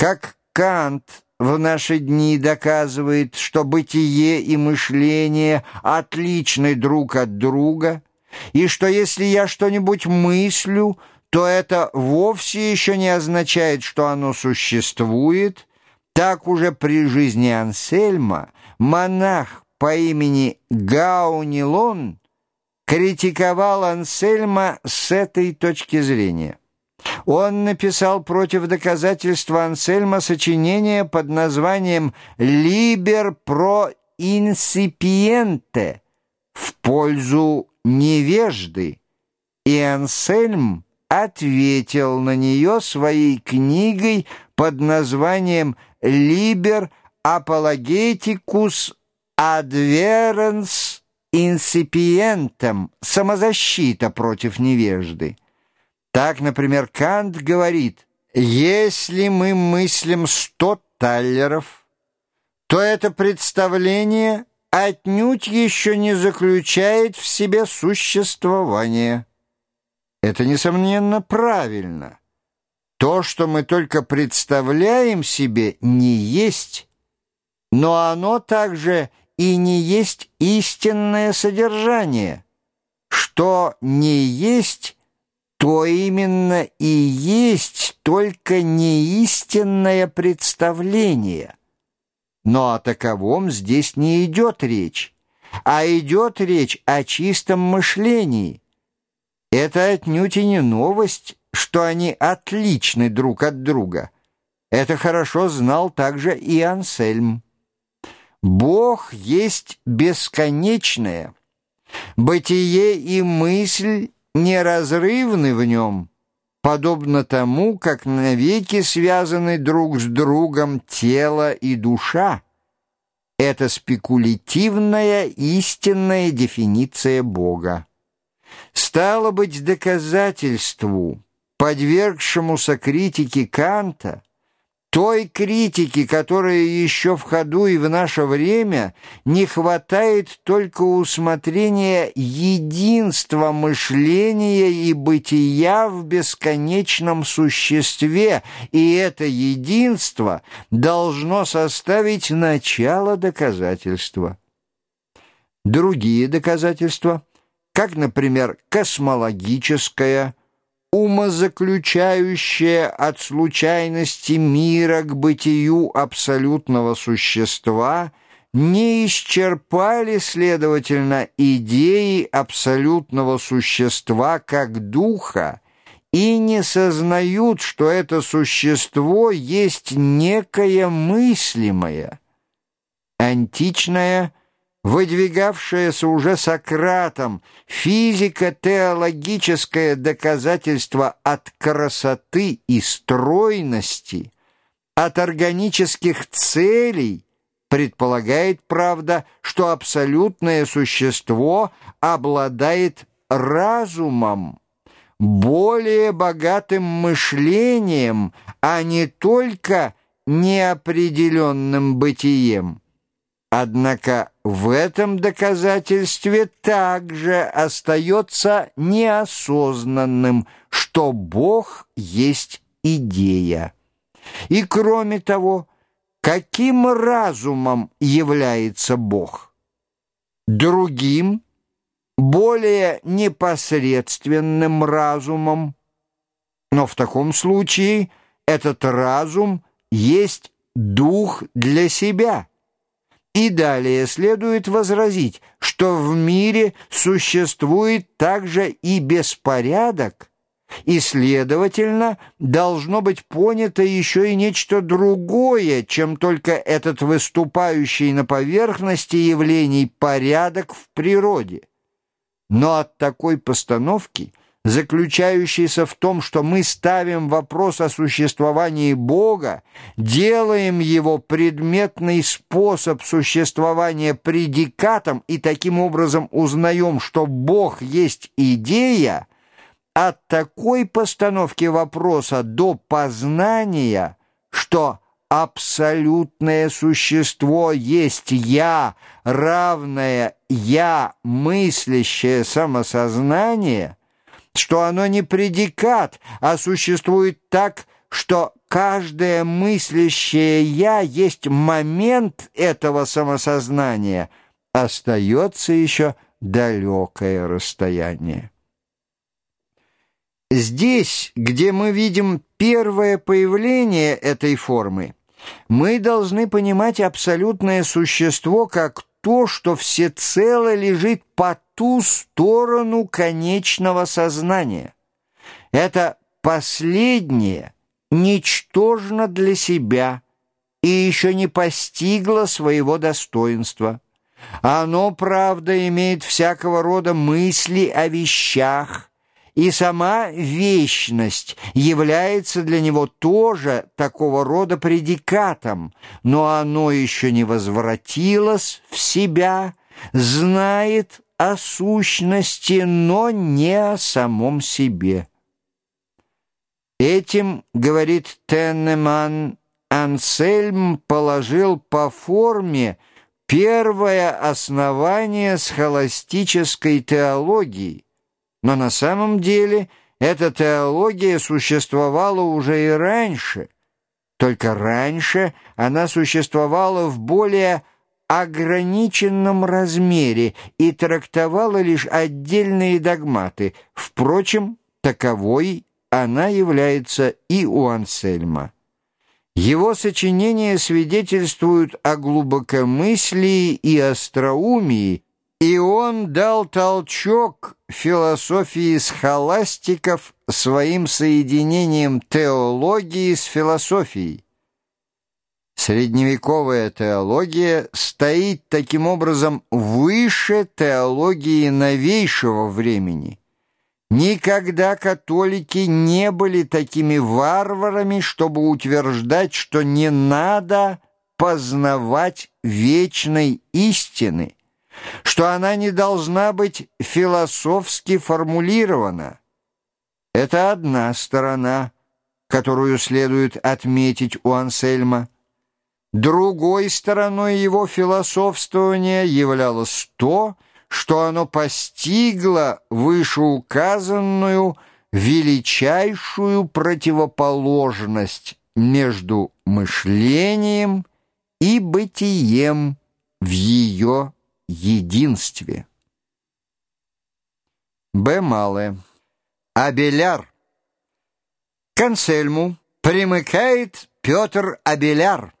Как Кант в наши дни доказывает, что бытие и мышление отличны друг от друга, и что если я что-нибудь мыслю, то это вовсе еще не означает, что оно существует, так уже при жизни Ансельма монах по имени Гаунилон критиковал Ансельма с этой точки зрения. Он написал против доказательства Ансельма сочинение под названием «Либер про инсипиенте» в пользу невежды, и Ансельм ответил на нее своей книгой под названием «Либер апологетикус адверенс инсипиентом» «Самозащита против невежды». Так, например, Кант говорит, «Если мы мыслим сто таллеров, то это представление отнюдь еще не заключает в себе существование». Это, несомненно, правильно. То, что мы только представляем себе, не есть, но оно также и не есть истинное содержание. Что не есть, то именно и есть только неистинное представление. Но о таковом здесь не идет речь, а идет речь о чистом мышлении. Это отнюдь и не новость, что они отличны друг от друга. Это хорошо знал также и Ансельм. Бог есть бесконечное. Бытие и мысль неразрывны в нем, подобно тому, как навеки связаны друг с другом тело и душа. Это спекулятивная истинная дефиниция Бога. Стало быть, доказательству, подвергшемуся критике Канта, той критики, которая еще в ходу и в наше время, не хватает только усмотрения единства мышления и бытия в бесконечном существе, и это единство должно составить начало доказательства. Другие доказательства, как, например, космологическое – умозаключающее от случайности мира к бытию абсолютного существа, не исчерпали, следовательно, идеи абсолютного существа как духа и не сознают, что это существо есть некое мыслимое. Античная выдвигавшееся уже Сократом, физико-теологическое доказательство от красоты и стройности, от органических целей, предполагает, правда, что абсолютное существо обладает разумом, более богатым мышлением, а не только неопределенным бытием. Однако в этом доказательстве также остается неосознанным, что Бог есть идея. И кроме того, каким разумом является Бог? Другим, более непосредственным разумом. Но в таком случае этот разум есть дух для себя – и далее следует возразить, что в мире существует также и беспорядок, и, следовательно, должно быть понято еще и нечто другое, чем только этот выступающий на поверхности явлений порядок в природе. Но от такой постановки – заключающийся в том, что мы ставим вопрос о существовании Бога, делаем его предметный способ существования предикатом и таким образом узнаем, что Бог есть идея, от такой постановки вопроса до познания, что абсолютное существо есть «я», равное «я», мыслящее самосознание – что оно не предикат, а существует так, что каждое мыслящее «я» есть момент этого самосознания, остается еще далекое расстояние. Здесь, где мы видим первое появление этой формы, мы должны понимать абсолютное существо как то, что всецело лежит по ту сторону конечного сознания. Это последнее ничтожно для себя и еще не постигло своего достоинства. Оно, правда, имеет всякого рода мысли о вещах, и сама вечность является для него тоже такого рода предикатом, но оно еще не возвратилось в себя, знает о сущности, но не о самом себе. Этим, говорит Теннеман, Ансельм положил по форме первое основание схоластической теологии, но на самом деле эта теология существовала уже и раньше, только раньше она существовала в более ограниченном размере и трактовала лишь отдельные догматы. Впрочем, таковой она является и у Ансельма. Его сочинения свидетельствуют о глубокомыслии и остроумии, и он дал толчок философии схоластиков своим соединением теологии с философией. Средневековая теология стоит таким образом выше теологии новейшего времени. Никогда католики не были такими варварами, чтобы утверждать, что не надо познавать вечной истины – что она не должна быть философски формулирована. Это одна сторона, которую следует отметить у Ансельма. Другой стороной его философствования являлось то, что оно постигло вышеуказанную величайшую противоположность между мышлением и бытием в ее единстве. Б. Малое. Абеляр. К Ансельму примыкает Петр Абеляр.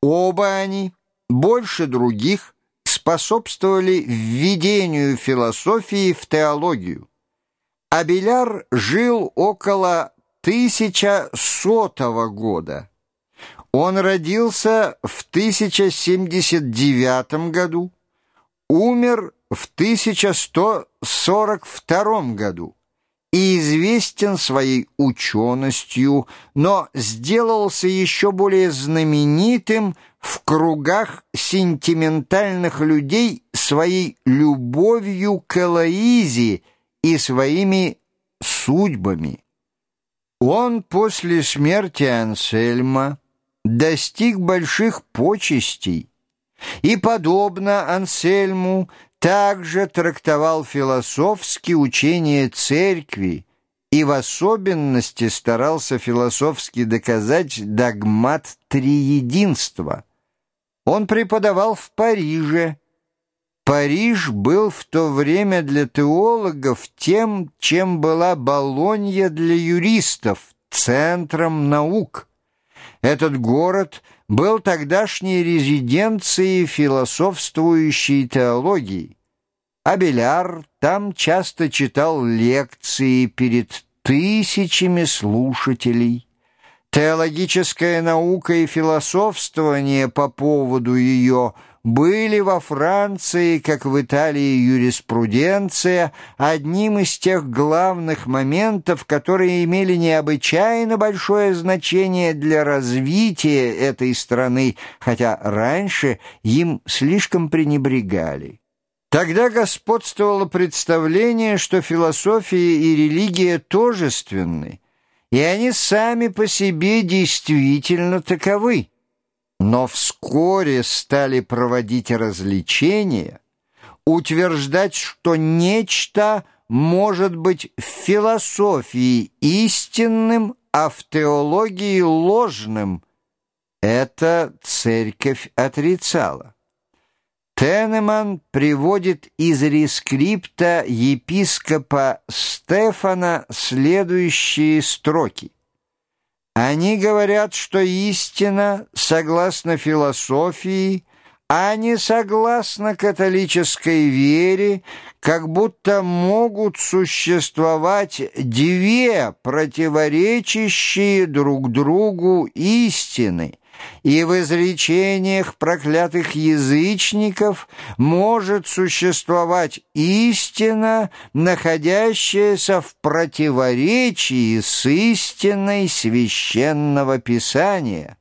Оба они, больше других, способствовали введению философии в теологию. Абеляр жил около 1100 года. Он родился в 1079 году умер в 1142 году и известен своей ученостью, но сделался еще более знаменитым в кругах сентиментальных людей своей любовью к Элоизе и своими судьбами. Он после смерти Ансельма достиг больших почестей, и, подобно Ансельму, также трактовал философски учение церкви и в особенности старался философски доказать догмат триединства. Он преподавал в Париже. Париж был в то время для теологов тем, чем была Болонья для юристов, центром наук. Этот город – был тогдашней резиденцией философствующей теологии. Абеляр там часто читал лекции перед тысячами слушателей. Теологическая наука и философствование по поводу ее – были во Франции, как в Италии юриспруденция, одним из тех главных моментов, которые имели необычайно большое значение для развития этой страны, хотя раньше им слишком пренебрегали. Тогда господствовало представление, что философия и религия тожественны, и они сами по себе действительно таковы. Но вскоре стали проводить развлечения, утверждать, что нечто может быть в философии истинным, а в теологии ложным. Это церковь отрицала. Тенеман приводит из рескрипта епископа Стефана следующие строки. Они говорят, что истина, согласно философии, а не согласно католической вере, как будто могут существовать две противоречащие друг другу истины, и в изречениях проклятых язычников может существовать истина, находящаяся в противоречии с истиной священного писания.